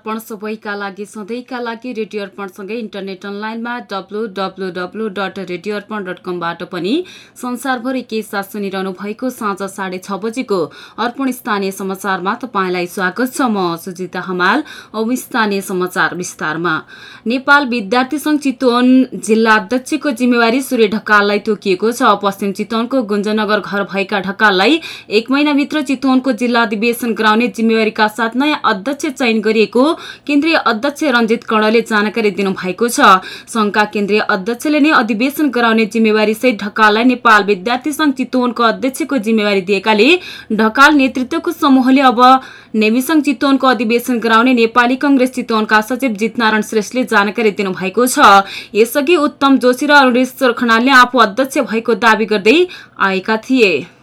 अर्पण सबैका लागि सधैँका लागि रेडियो अर्पणसँगै इन्टरनेट अनलाइनमा W W W dot radio Arpan dot कमबाट पनि संसारभरि के साथ सुनिरहनु भएको साँझ साढे छ बजेको अर्पण स्थानीय समाचारमा तपाईँलाई स्वागत छ म सुजिता हमाल औ स्थानीय समाचार विस्तारमा। नेपाल विद्यार्थी संघ चितवन जिल्ला अध्यक्षको जिम्मेवारी सूर्य ढकाललाई तोकिएको छ। पश्चिम चितवनको गुन्जनगर घर भएका ढकाललाई एक महिनाभित्र चितवनको जिल्ला अधिवेशन गराउने जिम्मेवारीका साथ नयाँ अध्यक्ष चयन गरिएको केन्द्रीय अध्यक्ष रञ्जित कर्णले जानकारी दिनुभएको छ। संघका केन्द्रीय अध्यक्षले नै अधिवेशन गराउने जिम्मेवारी सहित ढकाललाई नेपाल विद्यार्थी संघ चितवनको अध्यक्षको जिम्मेवारी दिएकाले ढकाल नेतृत्वको समूहले अब नेमिसंघ चितवनको अधिवेशन गराउने नेपाली कंग्रेस चितवनका सचिव जितनारायण श्रेष्ठले जानकारी दिनुभएको छ। यसअघि उत्तम जोशी र अरुणेश्वर खनालले आफू अध्यक्ष भएको दावी गर्दै आएका थिए।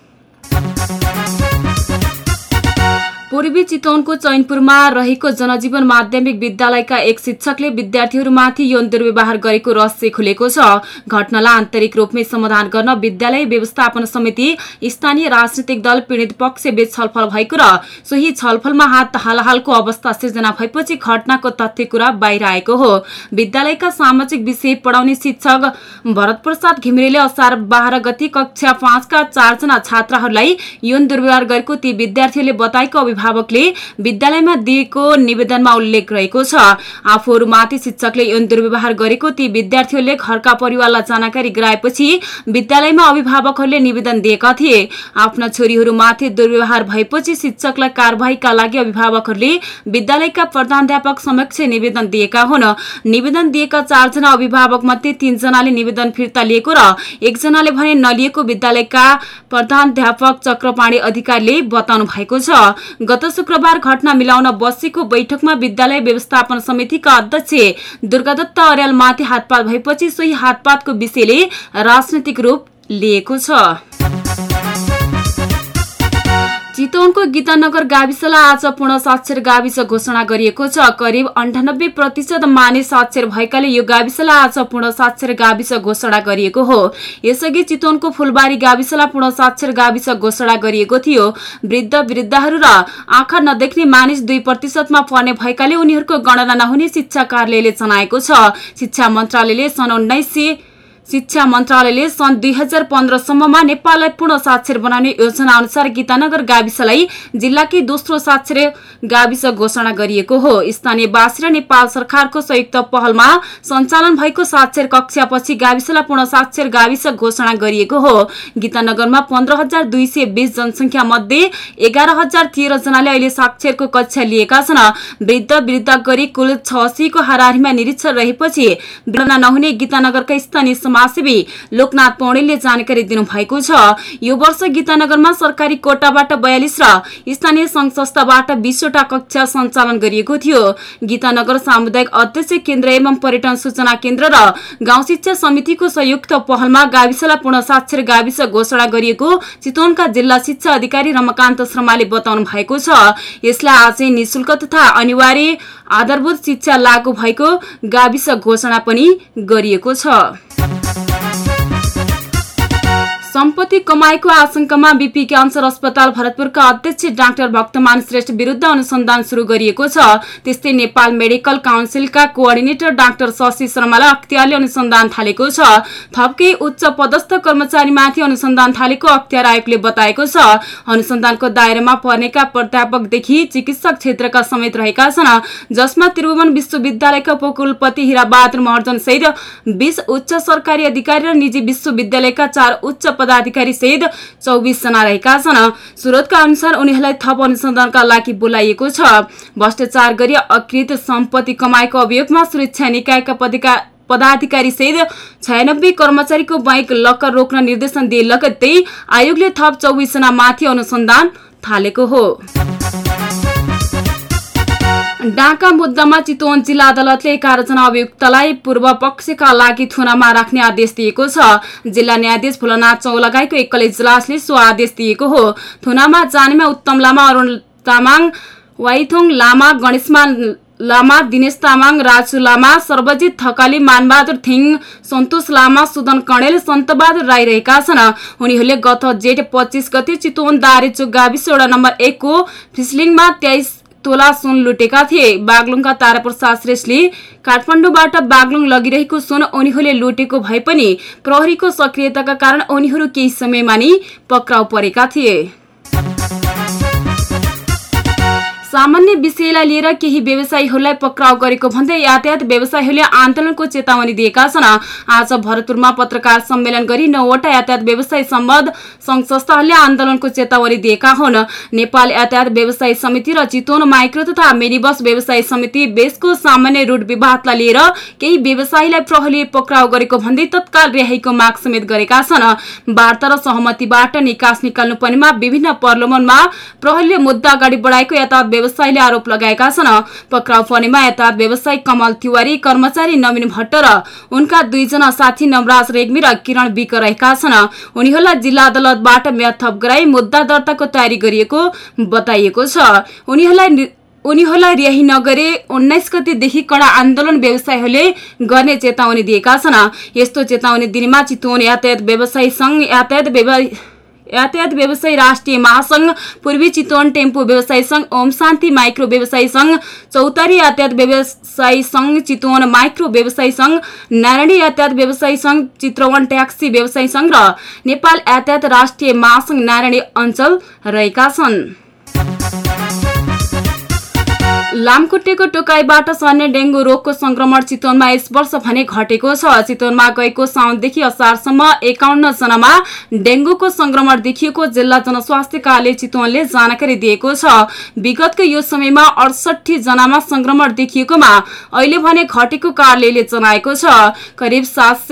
पूर्वी चितवनको चैनपुरमा रहेको जनजीवन माध्यमिक विद्यालयका एक शिक्षकले विद्यार्थीहरूमाथि यौन दुर्व्यवहार गरेको रहस्य खुलेको छ। घटनालाई आन्तरिक रूपमै समाधान गर्न विद्यालय व्यवस्थापन समिति स्थानीय राजनीतिक दल पीड़ित पक्ष बीच छलफल भएको र सोही छलफलमा हात हालहालको अवस्था सिर्जना भएपछि घटनाको तथ्य कुरा बाहिर आएको हो। विद्यालयका सामाजिक विषय पढाउने शिक्षक भरत प्रसाद घिमिरेले असार बाह्र गति कक्षा पाँचका चारजना छात्राहरूलाई यौन दुर्व्यवहार गरेको ती विद्यार्थीहरूले बताएको अभिभावकले विद्यालयमा दिएको निवेदनमा उल्लेख रहेको छ। आफूहरूमाथि शिक्षकले यौन दुर्व्यवहार गरेको ती विद्यार्थीहरूले घरका परिवारलाई जानकारी गराएपछि विद्यालयमा अभिभावकहरूले निवेदन दिएका थिए। आफ्ना छोरीहरूमाथि दुर्व्यवहार भएपछि शिक्षकलाई कार्यवाहीका लागि अभिभावकहरूले विद्यालयका प्रधानध्यापक समक्ष निवेदन दिएका हुन्। निवेदन दिएका चारजना अभिभावक मध्ये तीनजनाले निवेदन फिर्ता लिएको र एकजनाले भने नलिएको विद्यालयका प्रधानध्यापक चक्रपाणी अधिकारीले बताउनु भएको छ गत शुक्रबार घटना मिलाउन बसेको बैठकमा विद्यालय व्यवस्थापन समितिका अध्यक्ष दुर्गादत्त अर्यालमाथि हातपात भएपछि सोही हातपातको विषयले राजनैतिक रूप लिएको छ। चितवनको गीतानगर गाविसलाई आज पूर्ण साक्षर गाविस घोषणा गरिएको छ। करिब अन्ठानब्बे प्रतिशत मानिस साक्षर भएकाले यो गाविसलाई आज पूर्ण साक्षर गाविस घोषणा गरिएको हो। यसअघि चितवनको फुलबारी गाविसलाई पूर्ण साक्षर गाविस घोषणा गरिएको थियो। वृद्ध वृद्धाहरू र आँखा नदेख्ने मानिस दुई प्रतिशतमा पर्ने भएकाले उनीहरूको गणना नहुने शिक्षा कार्यालयले जनाएको छ। शिक्षा मन्त्रालयले सन् उन्नाइस शिक्षा मन्त्रालयले सन् दुई हजार पन्ध्रसम्ममा नेपाललाई पूर्ण साक्षर बनाउने योजना अनुसार गीतानगर गाविसलाई जिल्लाकै दोस्रो साक्षर गाविस घोषणा गरिएको हो। स्थानीयवासी र नेपाल सरकारको संयुक्त पहलमा सञ्चालन भएको साक्षर कक्षापछि गाविसलाई पूर्ण साक्षर गाविस घोषणा गरिएको हो। गीतानगरमा पन्ध्र हजार जनसङ्ख्या मध्ये एघार हजार तेह्र जनाले अहिले साक्षरको कक्षा लिएका छन्। वृद्ध वृद्ध गरी कुल छ को हाराहारीमा निरीक्षण रहेपछि गणना नहुने गीतानगरका स्थानीय समाजसेवी लोकनाथ पौडेलले जानकारी दिनुभएको छ। यो वर्ष गीतानगरमा सरकारी कोटाबाट बयालिस र स्थानीय संघ संस्थाबाट बीसवटा कक्षा सञ्चालन गरिएको थियो। गीतानगर सामुदायिक अध्यक्ष केन्द्र एवं पर्यटन सूचना केन्द्र र गाउँ शिक्षा समितिको संयुक्त पहलमा गाविसलाई पूर्ण साक्षर गाविस घोषणा गरिएको चितवनका जिल्ला शिक्षा अधिकारी रमकान्त शर्माले बताउनु भएको छ। यसलाई आजै निशुल्क तथा अनिवार्य आधारभूत शिक्षा लागू भएको गाविस घोषणा पनि गरिएको छ। Thank you. सम्पत्ति कमाएको आशंकामा बीपी क्यान्सर अस्पताल भरतपुरका अध्यक्ष डाक्टर भक्तमान श्रेष्ठ विरूद्ध अनुसन्धान शुरू गरिएको छ। त्यस्तै नेपाल मेडिकल काउन्सिलका कोअर्डिनेटर डाक्टर शशि शर्मालाई अख्तियारले अनुसन्धान थालेको छ। थपकै उच्च पदस्थ कर्मचारीमाथि अनुसन्धान थालेको अख्तियार आयोगले बताएको छ। अनुसन्धानको दायरामा पर्नेका प्राध्यापकदेखि चिकित्सक क्षेत्रका समेत रहेका छन् जसमा त्रिभुवन विश्वविद्यालयका उपकुलपति हिराबहादुर महर्जन सहित बीस उच्च सरकारी अधिकारी र निजी विश्वविद्यालयका चार उच्च पदाधिकारी सहित चौबिस जना रहेका छन्। सुरतका अनुसार उनीहरूलाई थप अनुसन्धानका लागि बोलाइएको छ। भ्रष्टाचार गरी अकृत सम्पत्ति कमाएको अभियोगमा सुरक्षा निकायका पदाधिकारी सहित छयानब्बे कर्मचारीको बैंक लक्कर रोक्न निर्देशन दिए लगत्तै आयोगले थप चौबिस जना माथि अनुसन्धान थालेको हो। डाका मुद्दामा चितवन जिल्ला अदालतले एघारजना अभियुक्तलाई पूर्व पक्षका लागि थुनामा राख्ने आदेश दिएको छ। जिल्ला न्यायाधीश भोलनाथ चौ लगायतको एकल इजलासले सो आदेश दिएको हो। थुनामा जानेमा उत्तम लामा अरूण तामाङ वाइथोङ लामा गणेशमान लामा दिनेश तामाङ राजु लामा सर्वजित थकाली मानबहादुर थिङ सन्तोष लामा सुदन कणेल सन्तबहादुर राई रहेका छन्। उनीहरूले गत जेठ पच्चिस गते चितवन दारेचोक गाविस वडा नम्बर एकको फिसलिङमा तेइस तोला सुन लुटेका थिए। बागलुङका ताराप्रसाद श्रेष्ठले काठमाडौँबाट बागलुङ लगिरहेको सुन उनीहरूले लुटेको भए पनि प्रहरीको सक्रियताका कारण उनीहरू केही समयमा नै पक्राउ परेका थिए। सामान्य विषयलाई लिएर केही व्यवसायीहरूलाई पक्राउ गरेको भन्दै यातायात व्यवसायीहरूले आन्दोलनको चेतावनी दिएका छन्। आज भरतपुरमा पत्रकार सम्मेलन गरी नौवटा यातायात व्यवसाय सम्बद्ध संघ संस्थाहरूले आन्दोलनको चेतावनी दिएका हुन्। नेपाल यातायात व्यवसाय समिति र चितवन माइक्रो तथा मिनी बस व्यवसाय समिति बेसको सामान्य रूट विवादलाई लिएर केही व्यवसायीलाई प्रहरीले पक्राउ गरेको भन्दै तत्काल रिहाईको माग समेत गरेका छन्। वार्ता र सहमतिबाट निकास निकाल्नु पर्नेमा विभिन्न प्रलोभनमा प्रहरीले मुद्दा अगाडि बढाएको यातायात व्यवसायीले आरोप लगाएका छन्। पक्राउ पर्नेमा यातायात व्यवसायी कमल तिवारी कर्मचारी नवीन भट्ट र उनका दुईजना साथी नवराज रेग्मी र किरण विक रहेका छन्। उनीहरूलाई जिल्ला अदालतबाट म्याद थप गराई मुद्दा दर्ताको तयारी गरिएको बताइएको छ। उनीहरूलाई रिहाई नगरे उन्नाइस गतेदेखि कडा आन्दोलन व्यवसायीहरूले गर्ने चेतावनी दिएका छन्। यस्तो चेतावनी दिनेमा चितवन यातायात व्यवसायी संघ यातायात यातायात व्यवसाय राष्ट्रिय महासंघ पूर्वी चितवन टेम्पो व्यवसाय संघ ओम शान्ति माइक्रो व्यवसाय संघ चौतारी यातायात व्यवसाय संघ चितवन माइक्रो व्यवसाय संघ नारायणी यातायात व्यवसाय संघ चित्रवन ट्याक्सी व्यवसाय संघ र नेपाल यातायात राष्ट्रिय महासंघ नारायणी अञ्चल रहेका छन्। लामखुट्टेको टोकाइबाट सर्ने डेङ्गु रोगको संक्रमण चितवनमा यस वर्ष भने घटेको छ। चितवनमा गएको साउनदेखि असारसम्म एकाउन्न जनामा डेङ्गुको संक्रमण देखिएको जिल्ला जनस्वास्थ्य कार्यालय चितवनले जानकारी दिएको छ। विगतको यो समयमा अडसठी जनामा संक्रमण देखिएकोमा अहिले भने घटेको कार्यालयले जनाएको छ। करिब सात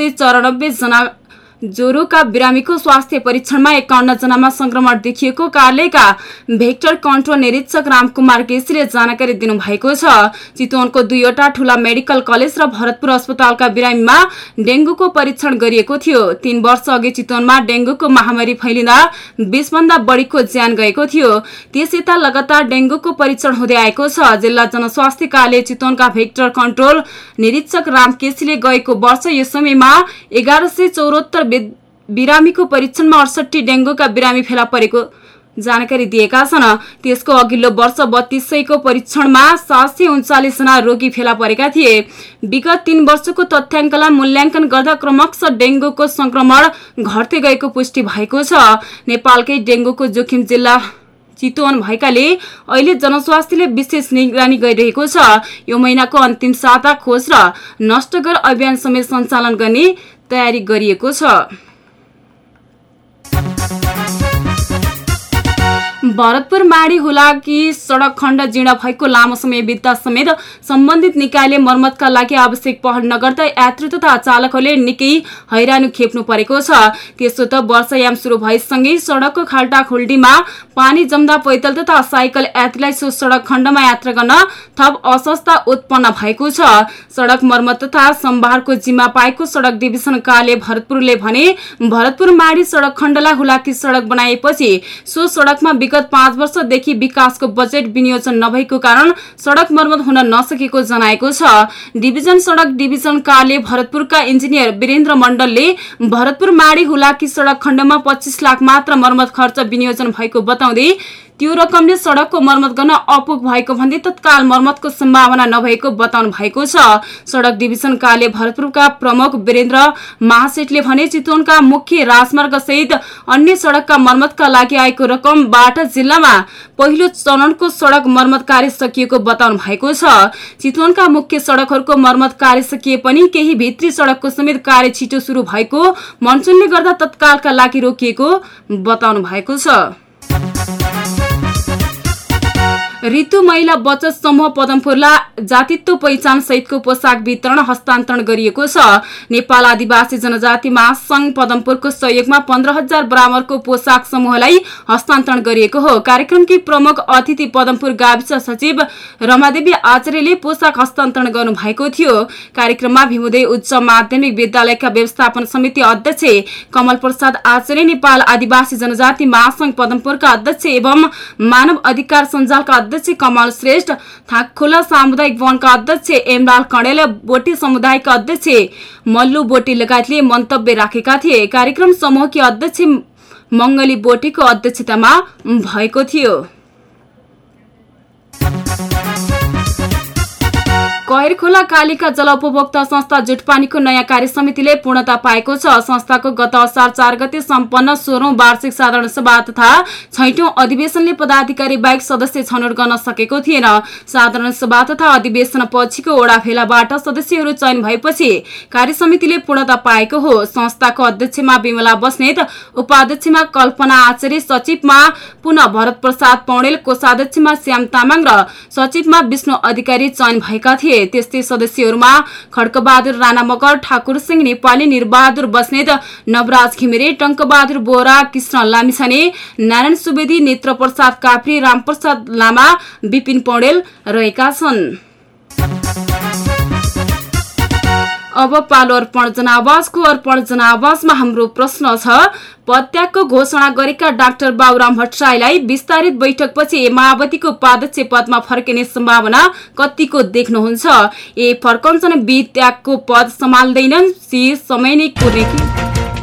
जना ज्वरोका बिरामीको स्वास्थ्य परीक्षणमा एकाउन्न जनामा संक्रमण देखिएको कार्यालयका भेक्टर कन्ट्रोल निरीक्षक रामकुमार केसीले जानकारी दिनुभएको छ। चितवनको दुईवटा ठूला मेडिकल कलेज र भरतपुर अस्पतालका बिरामीमा डेंगूको परीक्षण गरिएको थियो। तीन वर्ष अघि चितवनमा डेंगूको महामारी फैलिँदा बीसभन्दा बढ़ीको ज्यान गएको थियो। त्यस लगातार डेंगूको परीक्षण हुँदै आएको छ। जिल्ला जनस्वास्थ्य कार्यालय चितवनका भेक्टर कन्ट्रोल निरीक्षक राम केसीले गएको वर्ष यस समयमा एघार सय चौरात्तर बिरामीको परीक्षणमा अडसठी डेङ्गुका बिरामी फेला परेको जानकारी दिएका छन्। त्यसको अघिल्लो वर्ष बत्तीस सयको परीक्षणमा सात सय उन्चालिसजना रोगी फेला परेका थिए। विगत तीन वर्षको तथ्याङ्कलाई मूल्याङ्कन गर्दा क्रमशः डेङ्गुको संक्रमण घट्दै गएको पुष्टि भएको छ। नेपालकै डेङ्गुको जोखिम जिल्ला चितवन भएकाले अहिले जनस्वास्थ्यले विशेष निगरानी गरिरहेको छ। यो महिनाको अन्तिम साता खोज र नष्टगर अभियान समेत सञ्चालन गर्ने तयारी गरिएको छ। भरतपुर माडी हुलाकी सड़क खण्ड जीर्ण भएको लामो समय बित्दा समेत सम्बन्धित निकायले मर्मतका लागि आवश्यक पहल नगर्दा यात्रु तथा चालकहरूले निकै हैरानी खेप्नु परेको छ। त्यसो त वर्षायाम सुरु भएसँगै सड़कको खाल्टा खुल्डीमा पानी जम्दा पैदल तथा साइकल यात्रीलाई सो सड़क खण्डमा यात्रा गर्न थप असस्ता उत्पन्न भएको छ। सड़क मर्मत तथा सम्भारको जिम्मा पाएको सड़क डिभिजन कार्यालय भरतपुरले भने भरतपुर माडी सड़क खण्डलाई हुलाकी सड़क बनाएपछि सो सड़कमा विगत पाँच वर्षदेखि विकासको बजेट विनियोजन नभएको कारण सड़क मर्मत हुन नसकेको जनाएको छ। डिभिजन सड़क डिभिजन कार्य भरतपुरका इन्जिनियर वीरेन्द्र मण्डलले भरतपुर माडी हुलाकी सड़क खण्डमा पच्चीस लाख मात्र मर्मत खर्च विनियोजन भएको बताउँदै त्यो रकमले सड़कको मर्मत गर्न अपुग भएको भन्दै तत्काल मर्मतको सम्भावना नभएको बताउनु भएको छ। सड़क डिभिजन कार्य भरतपुरका प्रमुख वीरेन्द्र महासेठले भने चितवनका मुख्य राजमार्ग सहित अन्य सड़कका मर्मतका लागि आएको रकमबाट जिल्लामा पहिलो चरणको सड़क मर्मत कार्य सकिएको बताउनु भएको छ। चितवनका मुख्य सड़कहरूको मर्मत कार्य सकिए पनि केही भित्री सड़कको समेत कार्य छिटो शुरू भएको मनसुनले गर्दा तत्कालका लागि रोकिएको बताउनु भएको छ। ऋतु महिला बचत समूह पदमपुरलाई जातित्व पहिचान सहितको पोसाक वितरण हस्तान्तरण गरिएको छ। नेपाल आदिवासी जनजाति महासंघ पदमपुरको सहयोगमा पन्ध्र हजार बराबरको पोसाक समूहलाई हस्तान्तरण गरिएको हो। कार्यक्रमकी प्रमुख अतिथि पदमपुर गाविस सचिव रमादेवी आचार्यले पोसाक हस्तान्तरण गर्नु भएको थियो। कार्यक्रममा भीमोदय उच्च माध्यमिक विद्यालयका व्यवस्थापन समिति अध्यक्ष कमल प्रसाद आचार्य नेपाल आदिवासी जनजाति महासंघ पदमपुरका अध्यक्ष एवं मानव अधिकार सञ्जालका अध्यक्ष कमल श्रेष्ठ थाकखोला सामुदायिक वनका अध्यक्ष एमलाल कणेल बोटे समुदायका अध्यक्ष मल्लु बोटे लगायतले मन्तव्य राखेका थिए। कार्यक्रम समूहकी अध्यक्ष मंगली बोटेको अध्यक्षतामा भएको थियो। कहरखोला कालिका जल उपभोक्ता संस्था जुटपानीको नयाँ कार्य समितिले पूर्णता पाएको छ। संस्थाको गत असार चार गते सम्पन्न सोह्रौं वार्षिक साधारण सभा तथा छैटौं अधिवेशनले पदाधिकारी बाहेक सदस्य छनौट गर्न सकेको थिएन। साधारण सभा तथा अधिवेशन पछिको ओडा फेलाबाट सदस्यहरू चयन भएपछि कार्य समितिले पूर्णता पाएको हो। संस्थाको अध्यक्षमा विमला बस्नेत उपाध्यक्षमा कल्पना आचार्य सचिवमा पुनः भरत प्रसाद पौडेल कोषाध्यक्षमा श्याम तामाङ र सचिवमा विष्णु अधिकारी चयन भएका थिए। त्यस्तै सदस्यहरूमा खड्कबहादुर राणा मगर ठाकुर सिंह नेपाली निरबहादुर बस्नेत नवराज घिमिरे टङ्कबहादुर बोरा कृष्ण लामिछाने नारायण सुवेदी नेत्र प्रसाद काप्री रामप्रसाद लामा विपिन पौडेल रहेका छन्। अब पालो अर्पण जनावासको अर्पण जनावासमा हाम्रो प्रश्न छ पदत्यागको घोषणा गरेका डाक्टर बाबुराम भट्टराईलाई विस्तारित बैठकपछि माओवादीको उपाध्यक्ष पदमा फर्किने सम्भावना कतिको देख्नुहुन्छ? ए फर्कन्छन् बी त्यागको पद सम्हाल्दैनन् सी समय नै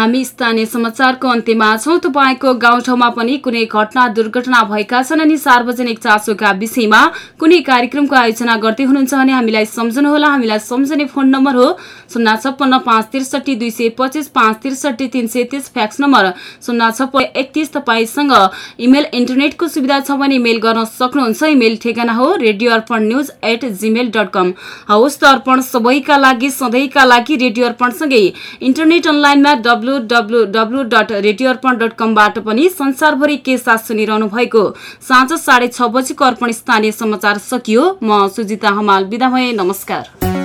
हामी स्थानीय समाचारको अन्त्यमा छौँ। तपाईँको गाउँठाउँमा पनि कुनै घटना दुर्घटना भएका छन् अनि सार्वजनिक चासोका विषयमा कुनै कार्यक्रमको आयोजना गर्दै हुनुहुन्छ भने हामीलाई सम्झनुहोला। हामीलाई सम्झने फोन नम्बर हो शून्य छप्पन्न पाँच त्रिसठी दुई सय पच्चिस पाँच त्रिसठी तिन सय तिस फ्याक्स नम्बर शून्य छप्पन्न एकतिस। तपाईँसँग इमेल इन्टरनेटको सुविधा छ भने इमेल गर्न सक्नुहुन्छ। इमेल ठेगाना हो radio Arpan news at Gmail dot com हवस् त अर्पण सबैका लागि सधैँका लागि रेडियो अर्पणसँगै इन्टरनेट अनलाइनमा डब्लु डब्लु डट कमबाट पनि संसारभरि के साथ सुनिरहनु भएको? साँझ साढे छ बजीको अर्पण स्थानीय समाचार सकियो। म सुजिता हमाल बिदा भए। नमस्कार।